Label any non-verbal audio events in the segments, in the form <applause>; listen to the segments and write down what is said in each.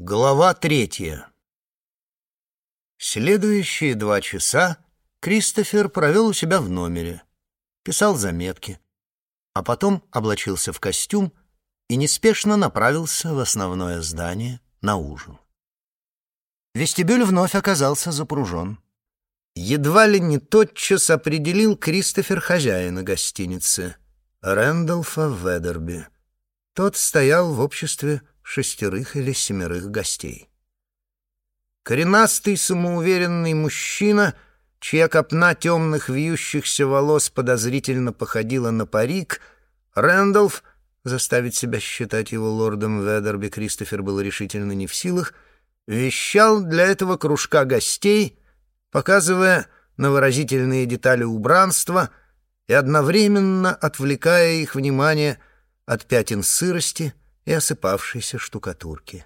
Глава третья. Следующие два часа Кристофер провел у себя в номере, писал заметки, а потом облачился в костюм и неспешно направился в основное здание на ужин. Вестибюль вновь оказался запружен. Едва ли не тотчас определил Кристофер хозяина гостиницы, Рэндалфа Ведерби. Тот стоял в обществе шестерых или семерых гостей. Коренастый, самоуверенный мужчина, чья копна темных вьющихся волос подозрительно походила на парик, Рэндалф, заставить себя считать его лордом Ведерби Кристофер был решительно не в силах, вещал для этого кружка гостей, показывая на выразительные детали убранства и одновременно отвлекая их внимание от пятен сырости — и осыпавшейся штукатурки.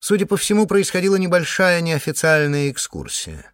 Судя по всему, происходила небольшая неофициальная экскурсия.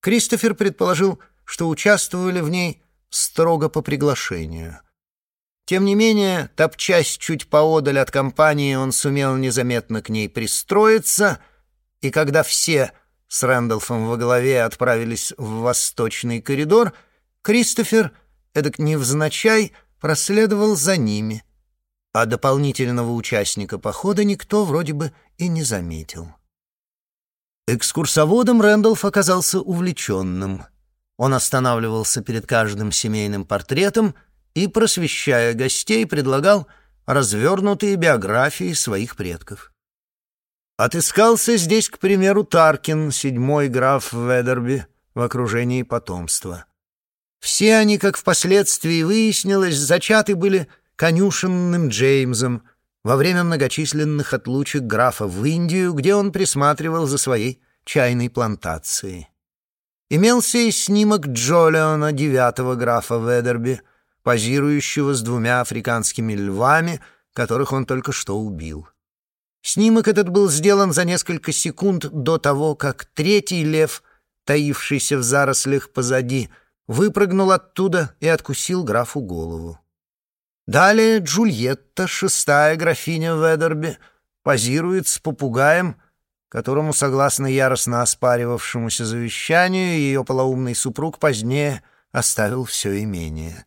Кристофер предположил, что участвовали в ней строго по приглашению. Тем не менее, топчась чуть поодаль от компании, он сумел незаметно к ней пристроиться, и когда все с Рэндалфом во главе отправились в восточный коридор, Кристофер, эдак невзначай, проследовал за ними — а дополнительного участника похода никто вроде бы и не заметил. Экскурсоводом Рэндалф оказался увлеченным. Он останавливался перед каждым семейным портретом и, просвещая гостей, предлагал развернутые биографии своих предков. Отыскался здесь, к примеру, Таркин, седьмой граф Ведерби, в окружении потомства. Все они, как впоследствии выяснилось, зачаты были конюшенным Джеймсом во время многочисленных отлучек графа в Индию, где он присматривал за своей чайной плантацией. Имелся и снимок Джолиона, девятого графа Ведерби, позирующего с двумя африканскими львами, которых он только что убил. Снимок этот был сделан за несколько секунд до того, как третий лев, таившийся в зарослях позади, выпрыгнул оттуда и откусил графу голову. Далее Джульетта, шестая графиня Ведерби, позирует с попугаем, которому, согласно яростно оспаривавшемуся завещанию, ее полоумный супруг позднее оставил все имение.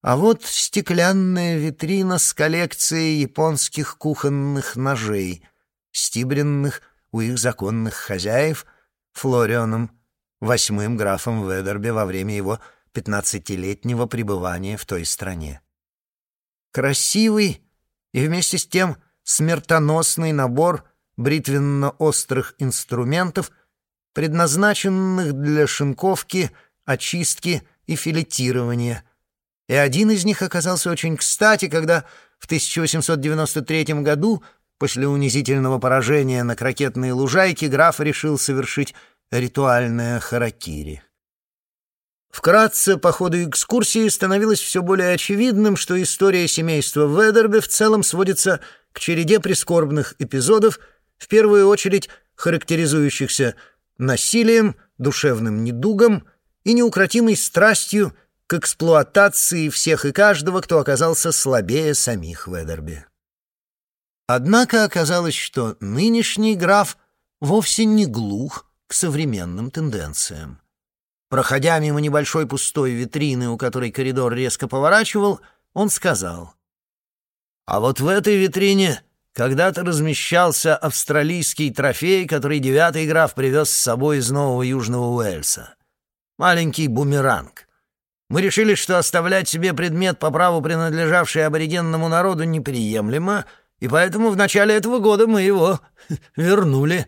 А вот стеклянная витрина с коллекцией японских кухонных ножей, стибренных у их законных хозяев Флорионом, восьмым графом Ведерби во время его пятнадцатилетнего пребывания в той стране красивый и вместе с тем смертоносный набор бритвенно-острых инструментов, предназначенных для шинковки, очистки и филетирования. И один из них оказался очень кстати, когда в 1893 году, после унизительного поражения на крокетной лужайке, граф решил совершить ритуальное харакири. Вкратце, по ходу экскурсии становилось все более очевидным, что история семейства Ведерби в целом сводится к череде прискорбных эпизодов, в первую очередь характеризующихся насилием, душевным недугом и неукротимой страстью к эксплуатации всех и каждого, кто оказался слабее самих Ведерби. Однако оказалось, что нынешний граф вовсе не глух к современным тенденциям. Проходя мимо небольшой пустой витрины, у которой коридор резко поворачивал, он сказал. «А вот в этой витрине когда-то размещался австралийский трофей, который девятый граф привез с собой из Нового Южного Уэльса. Маленький бумеранг. Мы решили, что оставлять себе предмет по праву, принадлежавший аборигенному народу, неприемлемо, и поэтому в начале этого года мы его <laughs> вернули».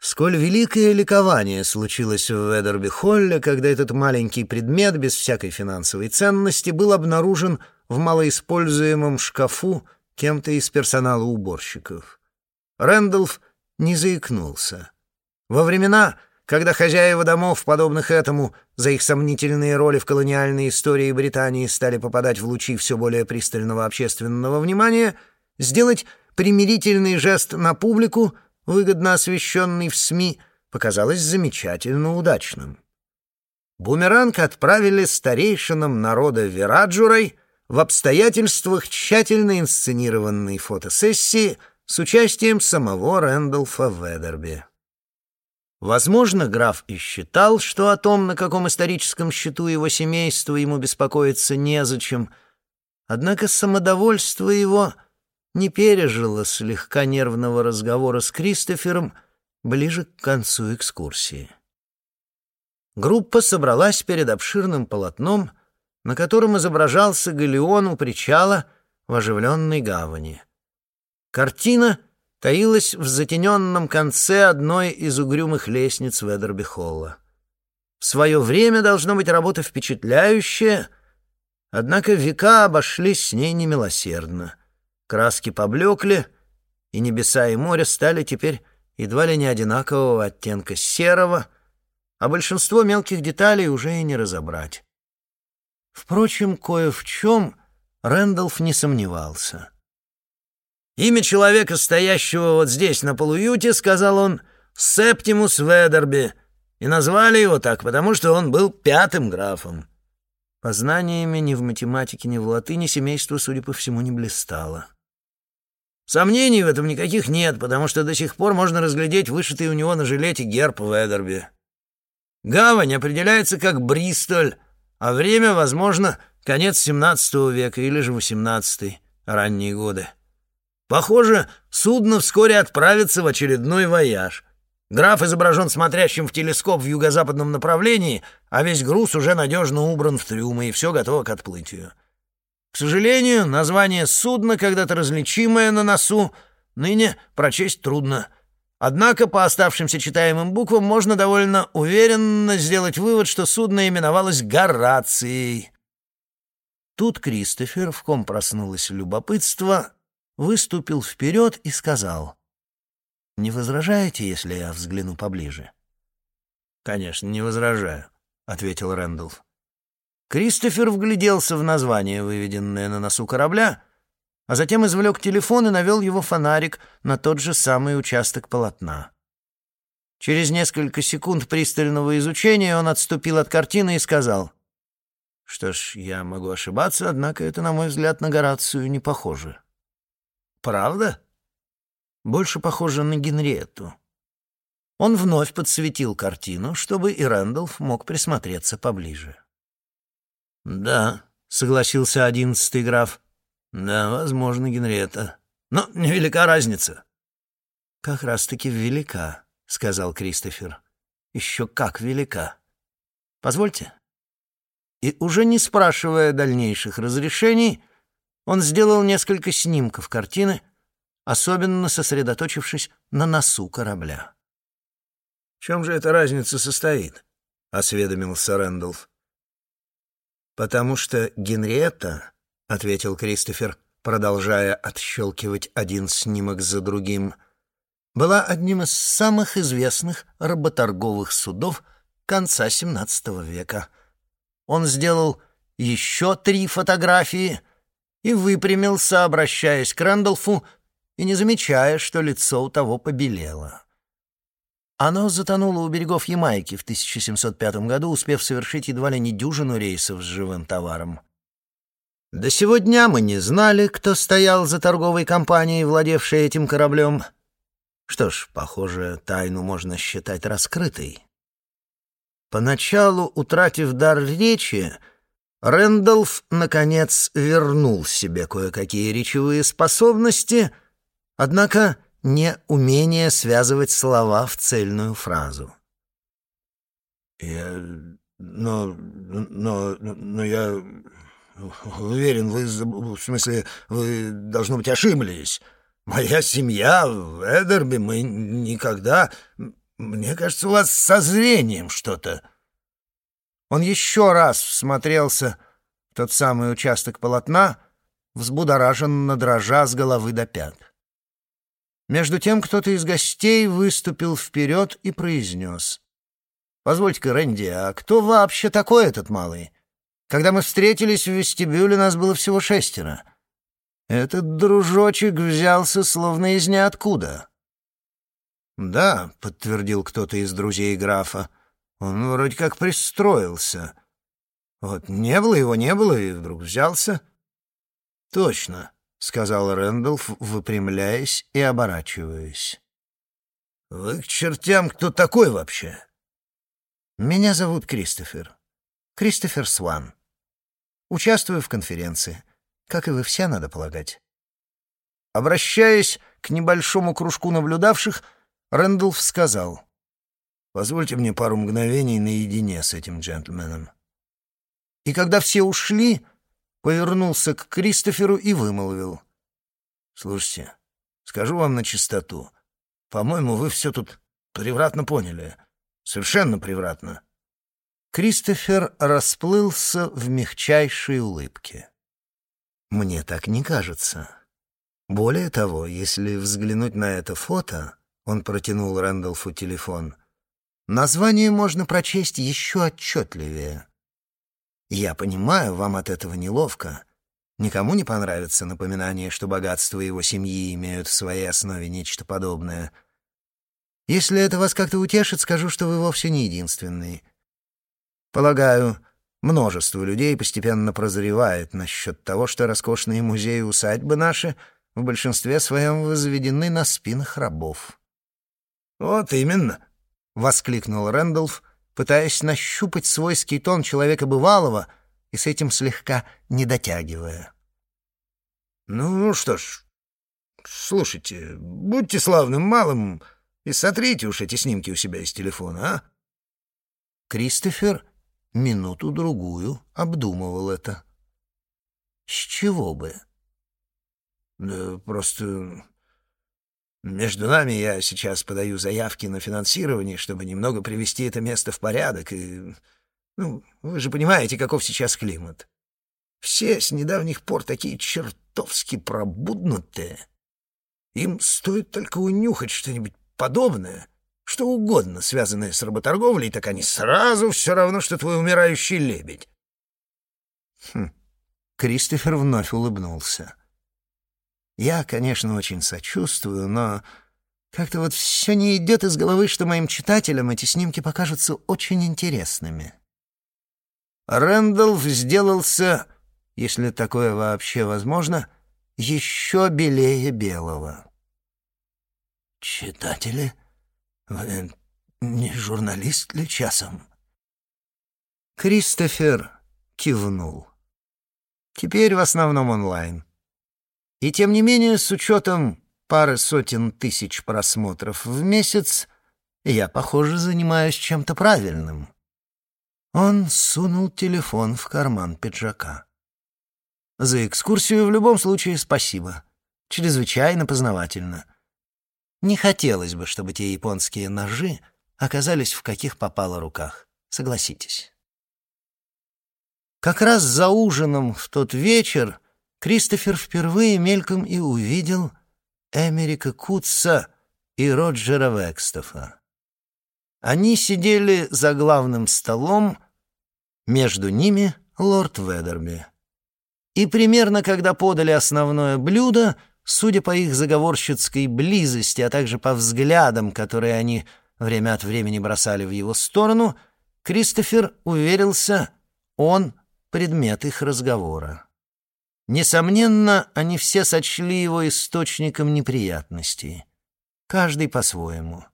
Сколь великое ликование случилось в Ведерби-Холле, когда этот маленький предмет без всякой финансовой ценности был обнаружен в малоиспользуемом шкафу кем-то из персонала уборщиков. Рэндалф не заикнулся. Во времена, когда хозяева домов, подобных этому, за их сомнительные роли в колониальной истории Британии стали попадать в лучи все более пристального общественного внимания, сделать примирительный жест на публику — выгодно освещенный в СМИ, показалось замечательно удачным. Бумеранг отправили старейшинам народа Вераджурой в обстоятельствах тщательно инсценированной фотосессии с участием самого Рэндалфа Ведерби. Возможно, граф и считал, что о том, на каком историческом счету его семейства ему беспокоиться незачем, однако самодовольство его не пережило слегка нервного разговора с Кристофером ближе к концу экскурсии. Группа собралась перед обширным полотном, на котором изображался галеон у причала в оживленной гавани. Картина таилась в затененном конце одной из угрюмых лестниц Ведерби-холла. В свое время должно быть работа впечатляющая, однако века обошлись с ней немилосердно. Краски поблекли, и небеса и море стали теперь едва ли не одинакового оттенка серого, а большинство мелких деталей уже и не разобрать. Впрочем, кое в чем Рэндалф не сомневался — Имя человека, стоящего вот здесь, на полуюте, сказал он, Септимус Ведерби, и назвали его так, потому что он был пятым графом. Познаниями ни в математике, ни в латыни семейство, судя по всему, не блистало. Сомнений в этом никаких нет, потому что до сих пор можно разглядеть вышитый у него на жилете герб Ведерби. Гавань определяется как Бристоль, а время, возможно, конец XVII века или же XVIII, ранние годы. Похоже, судно вскоре отправится в очередной вояж. Граф изображен смотрящим в телескоп в юго-западном направлении, а весь груз уже надежно убран в трюмы, и все готово к отплытию. К сожалению, название судна, когда-то различимое на носу, ныне прочесть трудно. Однако по оставшимся читаемым буквам можно довольно уверенно сделать вывод, что судно именовалось Горацией. Тут Кристофер, в ком проснулось любопытство, выступил вперед и сказал, «Не возражаете, если я взгляну поближе?» «Конечно, не возражаю», — ответил Рэндалф. Кристофер вгляделся в название, выведенное на носу корабля, а затем извлек телефон и навел его фонарик на тот же самый участок полотна. Через несколько секунд пристального изучения он отступил от картины и сказал, «Что ж, я могу ошибаться, однако это, на мой взгляд, на Горацию не похоже». Правда? Больше похоже на Генриетту. Он вновь подсветил картину, чтобы и Рэндалф мог присмотреться поближе. «Да», — согласился одиннадцатый граф. «Да, возможно, Генриетта. Но невелика разница». «Как раз-таки велика», — сказал Кристофер. «Еще как велика. Позвольте». И уже не спрашивая дальнейших разрешений, он сделал несколько снимков картины, особенно сосредоточившись на носу корабля. «В чем же эта разница состоит?» — осведомился Рэндалф. «Потому что Генриетта», — ответил Кристофер, продолжая отщелкивать один снимок за другим, была одним из самых известных работорговых судов конца XVII века. Он сделал еще три фотографии — и выпрямился, обращаясь к Рэндалфу и не замечая, что лицо у того побелело. Оно затонуло у берегов Ямайки в 1705 году, успев совершить едва ли не дюжину рейсов с живым товаром. До сего дня мы не знали, кто стоял за торговой компанией, владевшей этим кораблем. Что ж, похоже, тайну можно считать раскрытой. Поначалу, утратив дар речи, Рэндалф, наконец, вернул себе кое-какие речевые способности, однако не умение связывать слова в цельную фразу. «Я... но... но... но я... уверен, вы... в смысле, вы, должно быть, ошиблись. Моя семья в Эдерби, мы никогда... Мне кажется, у вас со зрением что-то...» Он еще раз всмотрелся в тот самый участок полотна, взбудораженно дрожа с головы до пят. Между тем кто-то из гостей выступил вперед и произнес. «Позвольте-ка, Рэнди, а кто вообще такой этот малый? Когда мы встретились в вестибюле, нас было всего шестеро. Этот дружочек взялся словно из ниоткуда». «Да», — подтвердил кто-то из друзей графа, — он вроде как пристроился. Вот не было его, не было, и вдруг взялся. Точно. — сказал Рэндалф, выпрямляясь и оборачиваясь. «Вы к чертям кто такой вообще?» «Меня зовут Кристофер. Кристофер Сван. Участвую в конференции. Как и вы все, надо полагать». Обращаясь к небольшому кружку наблюдавших, Рэндалф сказал, «Позвольте мне пару мгновений наедине с этим джентльменом». И когда все ушли, повернулся к Кристоферу и вымолвил. «Слушайте, скажу вам на чистоту. По-моему, вы все тут превратно поняли. Совершенно превратно». Кристофер расплылся в мягчайшей улыбке. «Мне так не кажется. Более того, если взглянуть на это фото, он протянул Рэндалфу телефон, название можно прочесть еще отчетливее. Я понимаю, вам от этого неловко. Никому не понравится напоминание, что богатство его семьи имеют в своей основе нечто подобное. Если это вас как-то утешит, скажу, что вы вовсе не единственный. Полагаю, множество людей постепенно прозревает насчет того, что роскошные музеи и усадьбы наши в большинстве своем возведены на спинах рабов. «Вот именно!» — воскликнул Рэндалф, пытаясь нащупать свойский тон человека бывалого и с этим слегка не дотягивая. «Ну что ж, слушайте, будьте славным малым и сотрите уж эти снимки у себя из телефона, а?» Кристофер минуту-другую обдумывал это. «С чего бы?» «Да просто между нами я сейчас подаю заявки на финансирование, чтобы немного привести это место в порядок, и... Ну, вы же понимаете, каков сейчас климат. Все с недавних пор такие чертовски пробуднутые. Им стоит только унюхать что-нибудь подобное, что угодно, связанное с работорговлей, так они сразу все равно, что твой умирающий лебедь. Хм. Кристофер вновь улыбнулся. Я, конечно, очень сочувствую, но как-то вот все не идет из головы, что моим читателям эти снимки покажутся очень интересными. Рэндалф сделался, если такое вообще возможно, еще белее белого. «Читатели? Вы не журналист ли часом?» Кристофер кивнул. Теперь в основном онлайн. И тем не менее, с учетом пары сотен тысяч просмотров в месяц, я, похоже, занимаюсь чем-то правильным. Он сунул телефон в карман пиджака. За экскурсию в любом случае спасибо. Чрезвычайно познавательно. Не хотелось бы, чтобы те японские ножи оказались в каких попало руках. Согласитесь. Как раз за ужином в тот вечер Кристофер впервые мельком и увидел Эмерика Кутса и Роджера Векстофа. Они сидели за главным столом, между ними лорд Ведерби. И примерно когда подали основное блюдо, судя по их заговорщицкой близости, а также по взглядам, которые они время от времени бросали в его сторону, Кристофер уверился, он — предмет их разговора. Несомненно, они все сочли его источником неприятностей. Каждый по-своему.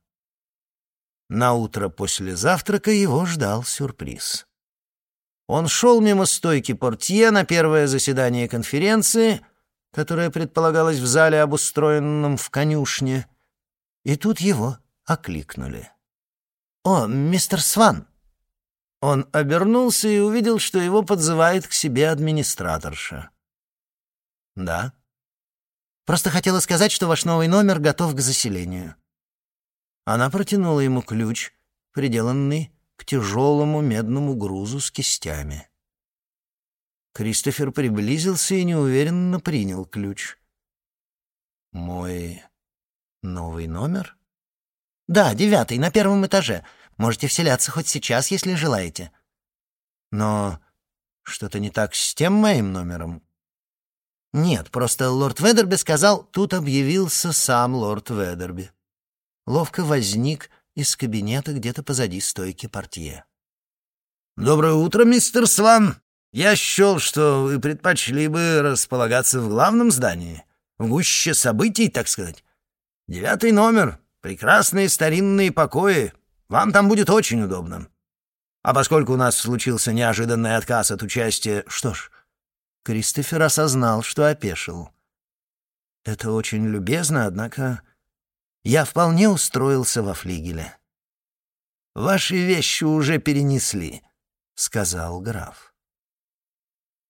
На утро после завтрака его ждал сюрприз. Он шел мимо стойки портье на первое заседание конференции, которое предполагалось в зале, обустроенном в конюшне, и тут его окликнули. «О, мистер Сван!» Он обернулся и увидел, что его подзывает к себе администраторша. «Да». «Просто хотела сказать, что ваш новый номер готов к заселению». Она протянула ему ключ, приделанный к тяжелому медному грузу с кистями. Кристофер приблизился и неуверенно принял ключ. «Мой новый номер?» «Да, девятый, на первом этаже. Можете вселяться хоть сейчас, если желаете». «Но что-то не так с тем моим номером?» «Нет, просто лорд Ведерби сказал, тут объявился сам лорд Ведерби». Ловко возник из кабинета где-то позади стойки портье. «Доброе утро, мистер Сван!» Я счел, что вы предпочли бы располагаться в главном здании, в гуще событий, так сказать. Девятый номер, прекрасные старинные покои. Вам там будет очень удобно. А поскольку у нас случился неожиданный отказ от участия... Что ж, Кристофер осознал, что опешил. Это очень любезно, однако я вполне устроился во флигеле. «Ваши вещи уже перенесли», — сказал граф.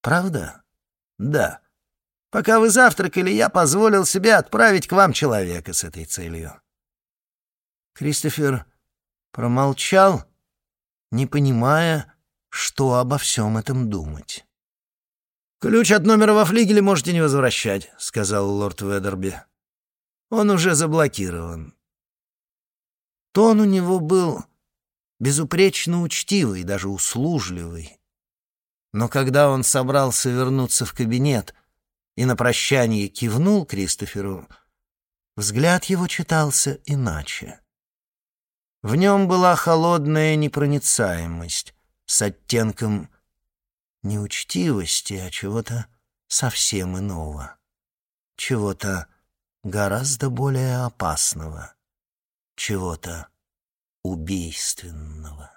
«Правда?» «Да. Пока вы завтракали, я позволил себе отправить к вам человека с этой целью». Кристофер промолчал, не понимая, что обо всем этом думать. «Ключ от номера во флигеле можете не возвращать», — сказал лорд Ведерби. «Он уже заблокирован». Тон у него был безупречно учтивый, даже услужливый. Но когда он собрался вернуться в кабинет и на прощание кивнул Кристоферу, взгляд его читался иначе. В нем была холодная непроницаемость с оттенком неучтивости, а чего-то совсем иного, чего-то гораздо более опасного, чего-то убийственного.